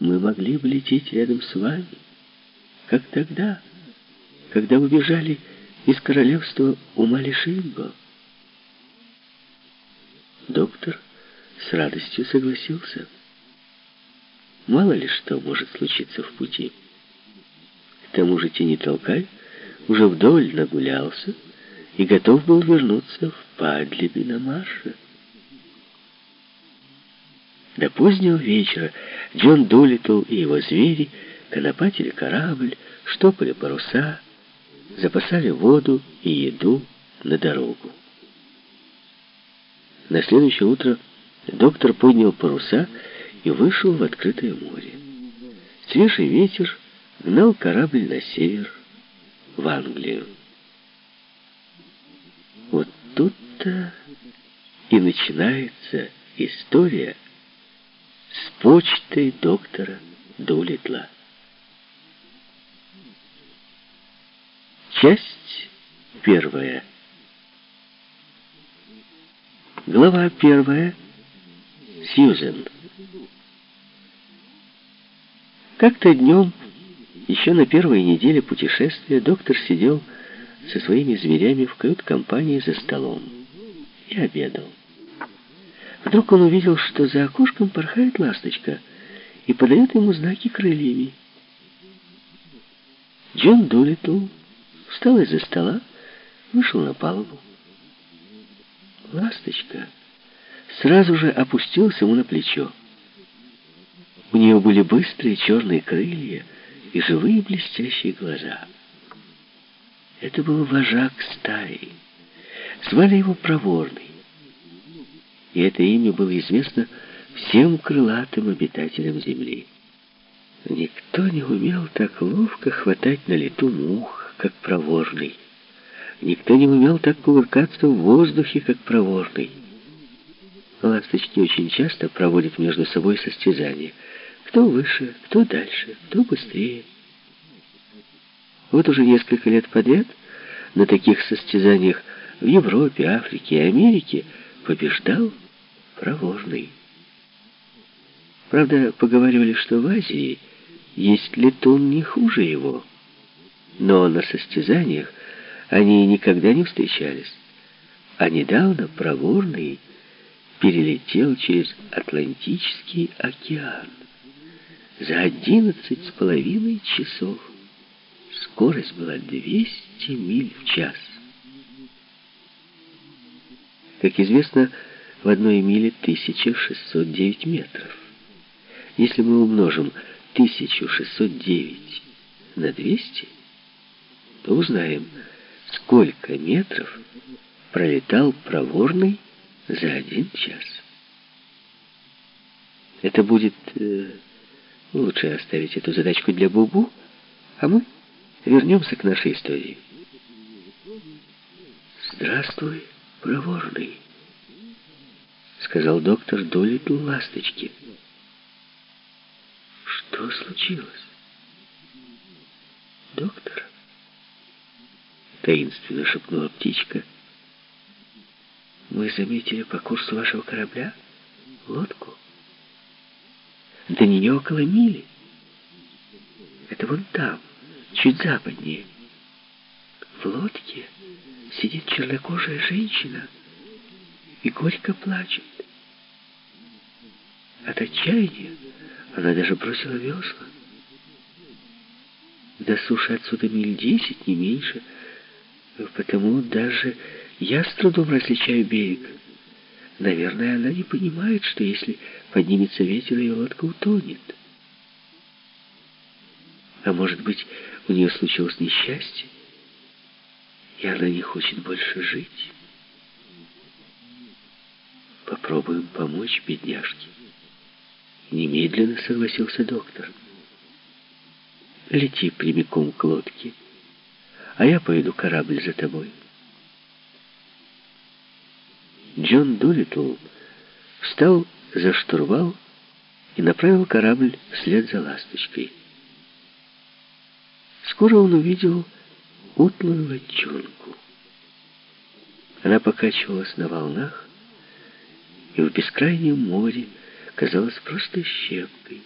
мы могли бы лететь рядом с вами, как тогда, когда убежали из королевства Умалишинго. Доктор с радостью согласился. Мало ли что может случиться в пути. К тому же Тени уже вдоволь нагулялся и готов был вернуться в Падлиби на марше. До позднего вечера Джон Долитл и его звери конопатили корабль, штопали паруса, запасали воду и еду на дорогу. На следующее утро доктор поднял паруса и вышел в открытое море. Свежий ветер гнал корабль на север, в Англию. Вот тут-то и начинается история с почтой доктора Дулитла. Часть первая. Глава первая. Сьюзен. Как-то днем, еще на первой неделе путешествия, доктор сидел со своими зверями в кают-компании за столом и обедал. Вдруг он увидел, что за окошком порхает ласточка и подает ему знаки крыльями. Джон Дулитл встал из-за стола, вышел на палубу. Ласточка сразу же опустилась ему на плечо. У нее были быстрые черные крылья и живые блестящие глаза. Это был вожак стаи. Звали его Проворный и это имя было известно всем крылатым обитателям Земли. Никто не умел так ловко хватать на лету мух, как проворный. Никто не умел так кувыркаться в воздухе, как проворный. Ласточки очень часто проводят между собой состязания. Кто выше, кто дальше, кто быстрее. Вот уже несколько лет подряд на таких состязаниях в Европе, Африке и Америке побеждал проворный. Правда, поговаривали, что в Азии есть летун не хуже его. Но на состязаниях они никогда не встречались. А недавно проворный перелетел через Атлантический океан за одиннадцать с половиной часов. Скорость была 200 миль в час. Как известно, в одной миле 1609 метров. Если мы умножим 1609 на 200, то узнаем, сколько метров пролетал проворный за один час. Это будет... Э, лучше оставить эту задачку для Бубу, а мы вернемся к нашей истории. Здравствуй, проворный сказал доктор Долитл ласточке. Что случилось? Доктор? Таинственно шепнула птичка. Мы заметили по курсу вашего корабля лодку. До нее около мили. Это вон там, чуть западнее. В лодке сидит чернокожая женщина и горько плачет. От отчаяния она даже бросила весла. До суши отсюда миль десять, не меньше. Потому даже я с трудом различаю берег. Наверное, она не понимает, что если поднимется ветер, ее лодка утонет. А может быть, у нее случилось несчастье, и она не хочет больше жить. Попробуем помочь бедняжке. Немедленно согласился доктор. Лети прямиком к лодке, а я поеду корабль за тобой. Джон Дулитл встал за штурвал и направил корабль вслед за ласточкой. Скоро он увидел утлую лодчонку. Она покачивалась на волнах, и в бескрайнем море казалось просто щепкой.